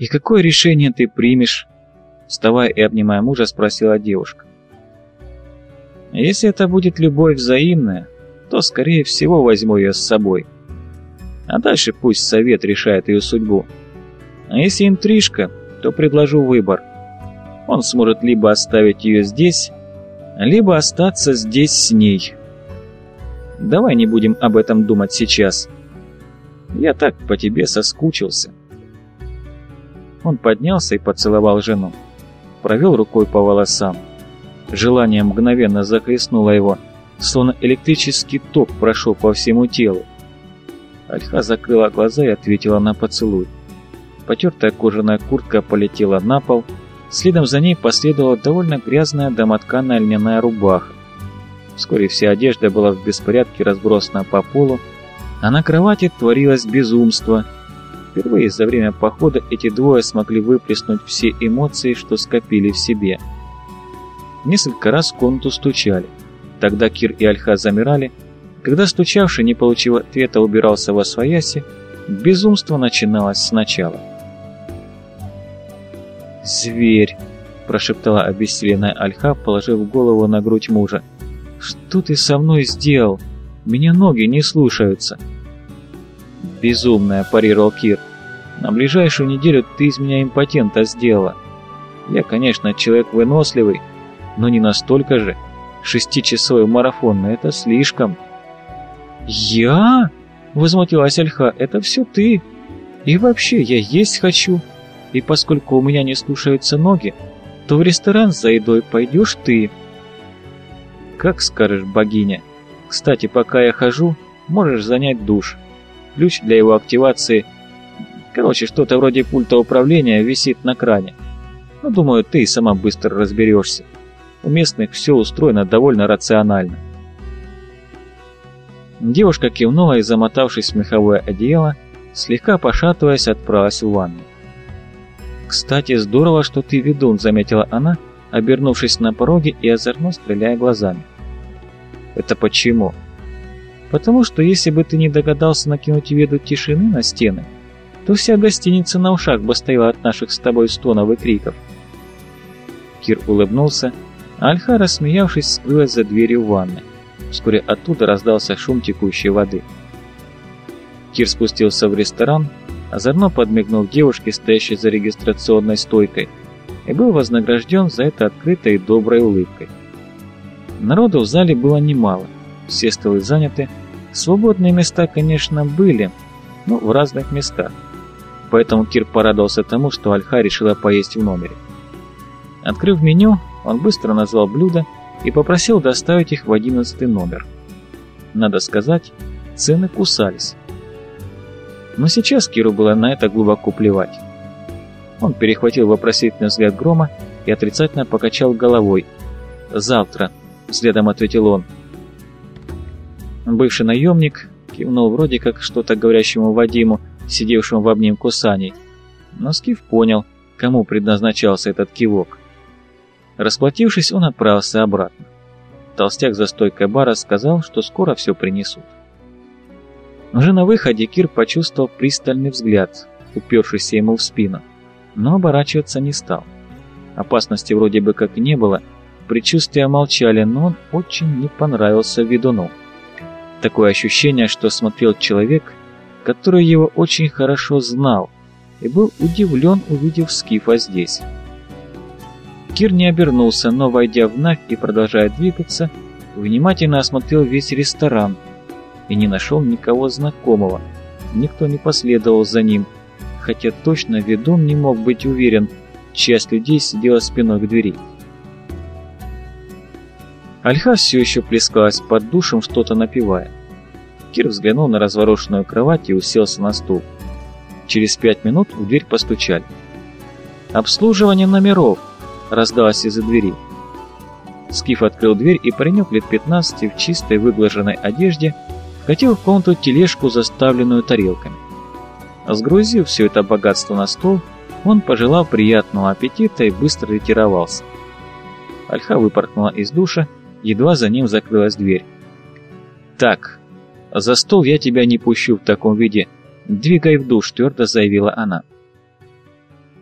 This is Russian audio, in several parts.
«И какое решение ты примешь?» Вставая и обнимая мужа, спросила девушка. «Если это будет любовь взаимная, то, скорее всего, возьму ее с собой. А дальше пусть совет решает ее судьбу. А если интрижка, то предложу выбор. Он сможет либо оставить ее здесь, либо остаться здесь с ней. Давай не будем об этом думать сейчас. Я так по тебе соскучился. Он поднялся и поцеловал жену. Провел рукой по волосам. Желание мгновенно захлестнуло его, словно электрический ток прошел по всему телу. Альха закрыла глаза и ответила на поцелуй. Потертая кожаная куртка полетела на пол, следом за ней последовала довольно грязная домотканая льняная рубаха. Вскоре вся одежда была в беспорядке разбросана по полу, а на кровати творилось безумство. Впервые за время похода эти двое смогли выплеснуть все эмоции, что скопили в себе. Несколько раз в комнату стучали. Тогда Кир и Альха замирали. Когда стучавший, не получив ответа, убирался во свояси, безумство начиналось сначала. «Зверь!» – прошептала обессиленная Альха, положив голову на грудь мужа. «Что ты со мной сделал? Меня ноги не слушаются!» «Безумная!» – парировал Кир. «На ближайшую неделю ты из меня импотента сделала. Я, конечно, человек выносливый, но не настолько же. Шестичасовой марафон – это слишком!» «Я?» – возмутилась Альха. «Это все ты! И вообще, я есть хочу!» и поскольку у меня не слушаются ноги, то в ресторан за едой пойдешь ты. Как скажешь, богиня. Кстати, пока я хожу, можешь занять душ. Ключ для его активации, короче, что-то вроде пульта управления висит на кране. Но, думаю, ты и сама быстро разберешься. У местных все устроено довольно рационально. Девушка кивнула и, замотавшись в меховое одеяло, слегка пошатываясь, отправилась в ванну. «Кстати, здорово, что ты ведун», — заметила она, обернувшись на пороге и озорно стреляя глазами. «Это почему?» «Потому что если бы ты не догадался накинуть веду тишины на стены, то вся гостиница на ушах бы стояла от наших с тобой стонов и криков». Кир улыбнулся, а Альха, рассмеявшись, скрылась за дверью ванны. Вскоре оттуда раздался шум текущей воды. Кир спустился в ресторан, озорно подмигнул девушке, стоящей за регистрационной стойкой, и был вознагражден за это открытой и доброй улыбкой. Народу в зале было немало, все столы заняты, свободные места, конечно, были, но в разных местах. Поэтому Кир порадовался тому, что Альха решила поесть в номере. Открыв меню, он быстро назвал блюда и попросил доставить их в одиннадцатый номер. Надо сказать, цены кусались. Но сейчас Киру было на это глубоко плевать. Он перехватил вопросительный взгляд Грома и отрицательно покачал головой. «Завтра», — взглядом ответил он. Бывший наемник кивнул вроде как что-то говорящему Вадиму, сидевшему в обнимку Саней. Но Скиф понял, кому предназначался этот кивок. Расплатившись, он отправился обратно. Толстяк за стойкой бара сказал, что скоро все принесут. Уже на выходе Кир почувствовал пристальный взгляд, упершийся ему в спину, но оборачиваться не стал. Опасности вроде бы как не было, предчувствия молчали, но он очень не понравился ведуну. Такое ощущение, что смотрел человек, который его очень хорошо знал, и был удивлен, увидев Скифа здесь. Кир не обернулся, но, войдя в Навь и продолжая двигаться, внимательно осмотрел весь ресторан – и не нашел никого знакомого. Никто не последовал за ним, хотя точно ведун не мог быть уверен, часть людей сидела спиной к двери. Альха все еще плескалась под душем, что-то напивая. Кир взглянул на разворошенную кровать и уселся на стул. Через пять минут в дверь постучали. «Обслуживание номеров!» — раздалось из-за двери. Скиф открыл дверь, и паренек лет 15 в чистой выглаженной одежде вкатил в комнату тележку, заставленную тарелками. Сгрузив все это богатство на стол, он пожелал приятного аппетита и быстро ретировался. Альха выпорхнула из душа, едва за ним закрылась дверь. «Так, за стол я тебя не пущу в таком виде. Двигай в душ», — твердо заявила она.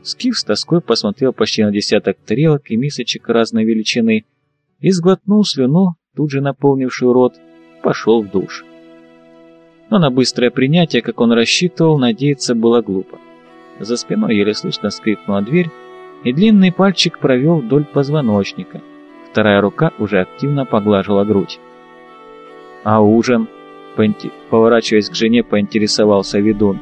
Скиф с тоской посмотрел почти на десяток тарелок и мисочек разной величины и, сглотнул слюну, тут же наполнившую рот, пошел в душ. Но на быстрое принятие, как он рассчитывал, надеяться было глупо. За спиной еле слышно скрипнула дверь, и длинный пальчик провел вдоль позвоночника. Вторая рука уже активно поглаживала грудь. «А ужин?» — поворачиваясь к жене, поинтересовался ведун.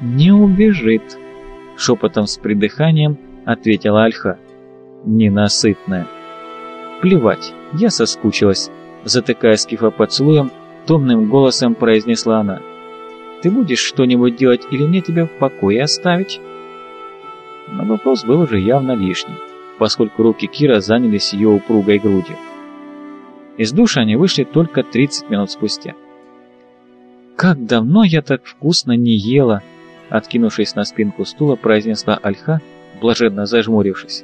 «Не убежит», — шепотом с придыханием ответила Альха. «Ненасытная». «Плевать, я соскучилась», — затыкая скифа поцелуем, томным голосом произнесла она. «Ты будешь что-нибудь делать или мне тебя в покое оставить?» Но вопрос был уже явно лишним, поскольку руки Кира занялись ее упругой грудью. Из душа они вышли только 30 минут спустя. «Как давно я так вкусно не ела!» Откинувшись на спинку стула, произнесла Альха, блаженно зажмурившись.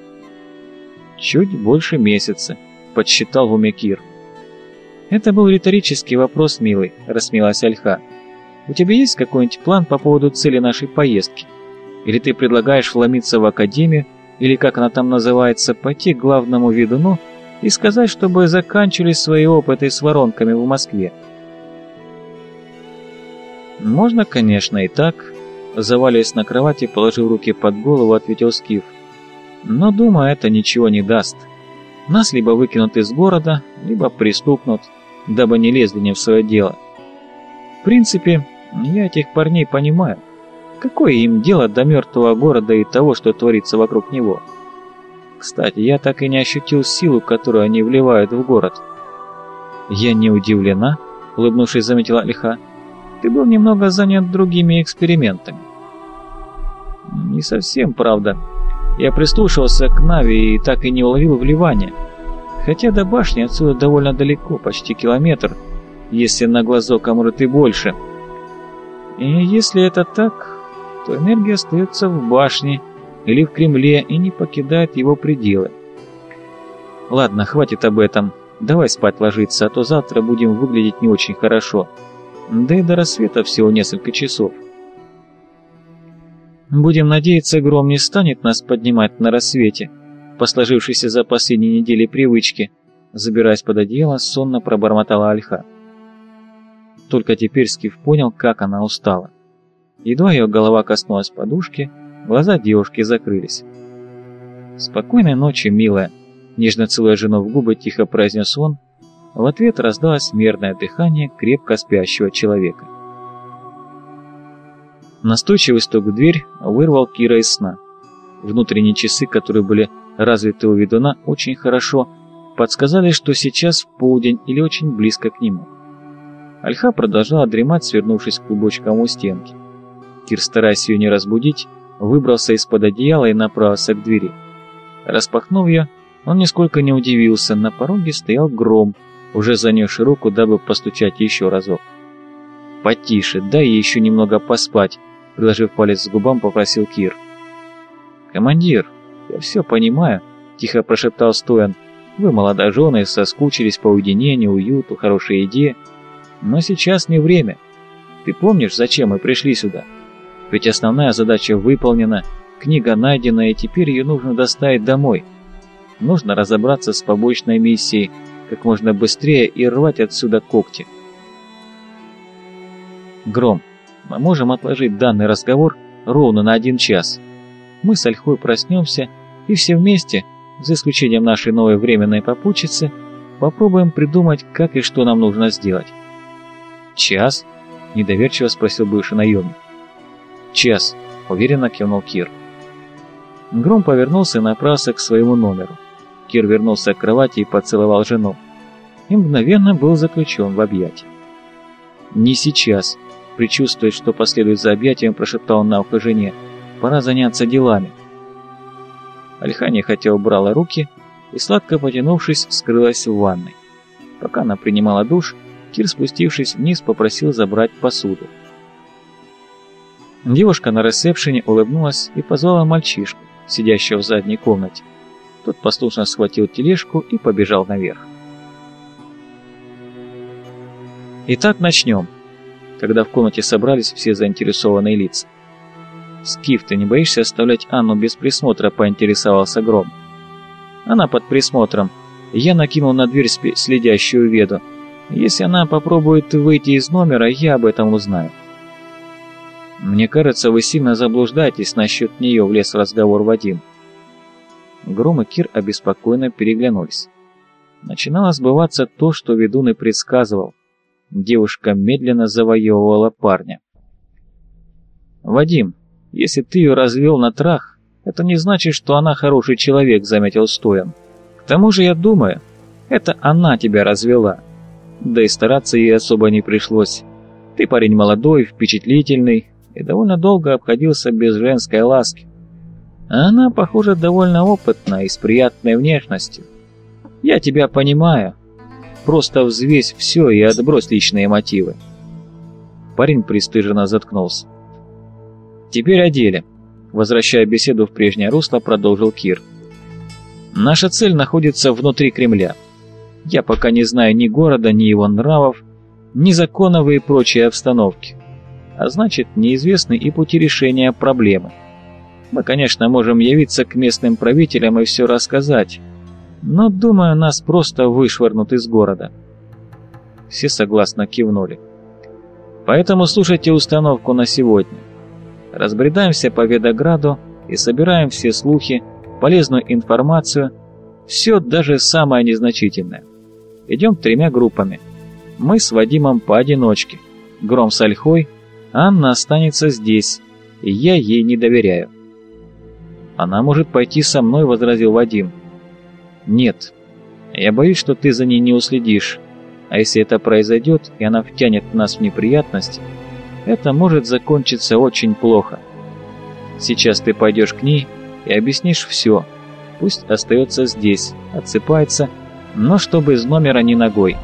«Чуть больше месяца», — подсчитал в уме Кир. «Это был риторический вопрос, милый», — рассмеялась Альха. «У тебя есть какой-нибудь план по поводу цели нашей поездки? Или ты предлагаешь вломиться в академию, или, как она там называется, пойти к главному ведуну и сказать, чтобы заканчивались свои опыты с воронками в Москве?» «Можно, конечно, и так», Заваливаясь на кровати, положив руки под голову, ответил Скиф. Но, думаю, это ничего не даст. Нас либо выкинут из города, либо пристукнут, дабы не лезли не в свое дело. В принципе, я этих парней понимаю. Какое им дело до мертвого города и того, что творится вокруг него? Кстати, я так и не ощутил силу, которую они вливают в город. Я не удивлена, улыбнувшись, заметила Альха. Ты был немного занят другими экспериментами. Не совсем, правда. Я прислушался к Нави и так и не уловил вливания. Хотя до башни отсюда довольно далеко, почти километр, если на глазок, а и больше. И если это так, то энергия остается в башне или в Кремле и не покидает его пределы. Ладно, хватит об этом. Давай спать ложиться, а то завтра будем выглядеть не очень хорошо. Да и до рассвета всего несколько часов. Будем надеяться, гром не станет нас поднимать на рассвете, по сложившейся за последние недели привычке, забираясь под одеяло, сонно пробормотала Альха. Только теперь Скиф понял, как она устала. Едва ее голова коснулась подушки, глаза девушки закрылись. «Спокойной ночи, милая!» Нежно целуя жену в губы, тихо произнес он, в ответ раздалось мерное дыхание крепко спящего человека. Настойчивый стук в дверь вырвал Кира из сна. Внутренние часы, которые были развиты у ведуна очень хорошо, подсказали, что сейчас в полдень или очень близко к нему. Альха продолжала дремать, свернувшись клубочком у стенки. Кир, стараясь ее не разбудить, выбрался из-под одеяла и направился к двери. Распахнув ее, он нисколько не удивился, на пороге стоял гром, уже занесший руку, дабы постучать еще разок. «Потише, дай ей еще немного поспать», — приложив палец к губам, попросил Кир. «Командир, я все понимаю», — тихо прошептал Стоян. «Вы молодожены, соскучились по уединению, уюту, хорошей еде. Но сейчас не время. Ты помнишь, зачем мы пришли сюда? Ведь основная задача выполнена, книга найдена, и теперь ее нужно доставить домой. Нужно разобраться с побочной миссией, как можно быстрее и рвать отсюда когти. Гром, мы можем отложить данный разговор ровно на один час. Мы с Ольхой проснемся и все вместе, за исключением нашей новой временной попутчицы, попробуем придумать, как и что нам нужно сделать. «Час?» – недоверчиво спросил бывший наемник. «Час», – уверенно кивнул Кир. Гром повернулся и направился к своему номеру. Кир вернулся к кровати и поцеловал жену. И мгновенно был заключен в объятия. «Не сейчас», — предчувствуя, что последует за объятием, прошептал на ухо жене. «Пора заняться делами». Альхания хотя убрала руки и, сладко потянувшись, скрылась в ванной. Пока она принимала душ, Кир, спустившись вниз, попросил забрать посуду. Девушка на ресепшене улыбнулась и позвала мальчишку, сидящего в задней комнате. Тот послушно схватил тележку и побежал наверх. Итак, начнем, когда в комнате собрались все заинтересованные лица. «Скиф, ты не боишься оставлять Анну без присмотра?» — поинтересовался Гром. «Она под присмотром. Я накинул на дверь следящую веду. Если она попробует выйти из номера, я об этом узнаю». «Мне кажется, вы сильно заблуждаетесь насчет нее», — влез разговор Вадим. Гром и Кир обеспокоенно переглянулись. Начинало сбываться то, что ведун и предсказывал. Девушка медленно завоевывала парня. «Вадим, если ты ее развел на трах, это не значит, что она хороший человек», — заметил Стоян. «К тому же, я думаю, это она тебя развела. Да и стараться ей особо не пришлось. Ты парень молодой, впечатлительный и довольно долго обходился без женской ласки. А она, похоже, довольно опытна и с приятной внешностью. Я тебя понимаю. Просто взвесь все и отбрось личные мотивы». Парень пристыженно заткнулся. «Теперь о деле», — возвращая беседу в прежнее русло, продолжил Кир. «Наша цель находится внутри Кремля. Я пока не знаю ни города, ни его нравов, ни законов и прочей обстановки. А значит, неизвестны и пути решения проблемы. Мы, конечно, можем явиться к местным правителям и все рассказать, но, думаю, нас просто вышвырнут из города». Все согласно кивнули. «Поэтому слушайте установку на сегодня. Разбредаемся по Ведограду и собираем все слухи, полезную информацию, все даже самое незначительное. Идем тремя группами. Мы с Вадимом поодиночке, Гром с Ольхой, Анна останется здесь, и я ей не доверяю. «Она может пойти со мной», — возразил Вадим. «Нет, я боюсь, что ты за ней не уследишь, а если это произойдет, и она втянет нас в неприятности, это может закончиться очень плохо. Сейчас ты пойдешь к ней и объяснишь все. Пусть остается здесь, отсыпается, но чтобы из номера не ногой.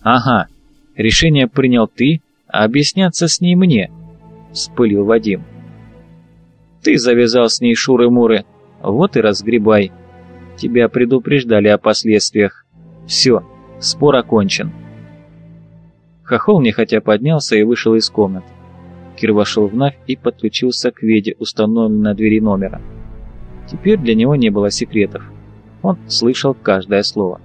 «Ага, решение принял ты, а объясняться с ней мне», — вспылил Вадим. «Ты завязал с ней шуры-муры, вот и разгребай. Тебя предупреждали о последствиях. Все, спор окончен». Хохол нехотя поднялся и вышел из комнаты. Кир вошел в Навь и подключился к веде, установленной на двери номера. Теперь для него не было секретов. Он слышал каждое слово.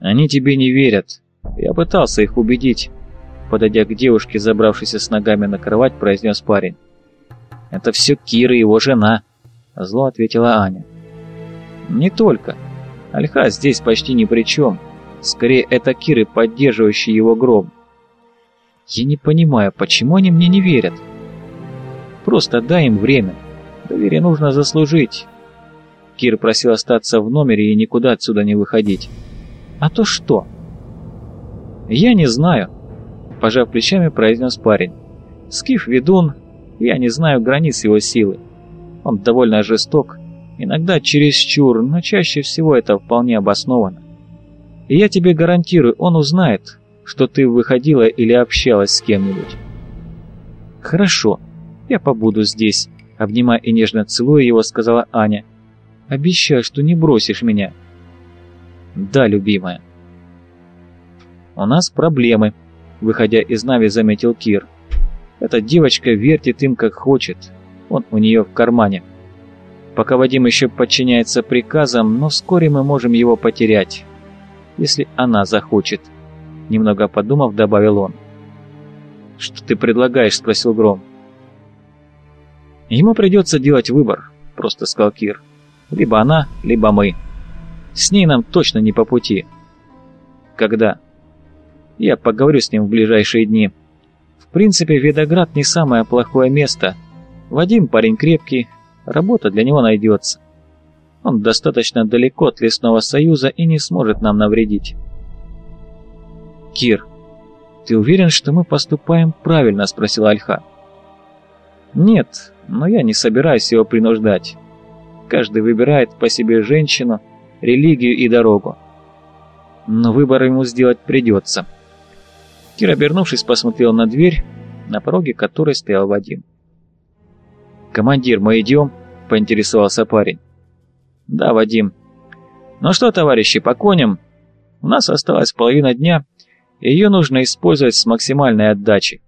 «Они тебе не верят. Я пытался их убедить», — подойдя к девушке, забравшейся с ногами на кровать, произнес парень. «Это все Кир и его жена», — зло ответила Аня. «Не только. Альха здесь почти ни при чем. Скорее, это Киры, поддерживающие его гром. Я не понимаю, почему они мне не верят? Просто дай им время. Доверие нужно заслужить. Кир просил остаться в номере и никуда отсюда не выходить. А то что? Я не знаю, пожав плечами, произнес парень. Скиф ведун, я не знаю границ его силы. Он довольно жесток, иногда чересчур, но чаще всего это вполне обосновано. И я тебе гарантирую, он узнает, что ты выходила или общалась с кем-нибудь. Хорошо, я побуду здесь, обнимая и нежно целуя его, сказала Аня. Обещай, что не бросишь меня. Да, любимая. У нас проблемы, выходя из Нави, заметил Кир. Эта девочка вертит им как хочет. Он у нее в кармане. Пока Вадим еще подчиняется приказам, но вскоре мы можем его потерять если она захочет», — немного подумав, добавил он. «Что ты предлагаешь?» — спросил Гром. «Ему придется делать выбор», — просто сказал Кир. «Либо она, либо мы. С ней нам точно не по пути». «Когда?» «Я поговорю с ним в ближайшие дни. В принципе, Видоград не самое плохое место. Вадим парень крепкий, работа для него найдется. Он достаточно далеко от лесного союза и не сможет нам навредить. «Кир, ты уверен, что мы поступаем правильно?» – спросил Альха. «Нет, но я не собираюсь его принуждать. Каждый выбирает по себе женщину, религию и дорогу. Но выбор ему сделать придется». Кир, обернувшись, посмотрел на дверь, на пороге которой стоял Вадим. «Командир, мы идем?» – поинтересовался парень. «Да, Вадим». «Ну что, товарищи, по коням. У нас осталась половина дня, и ее нужно использовать с максимальной отдачей.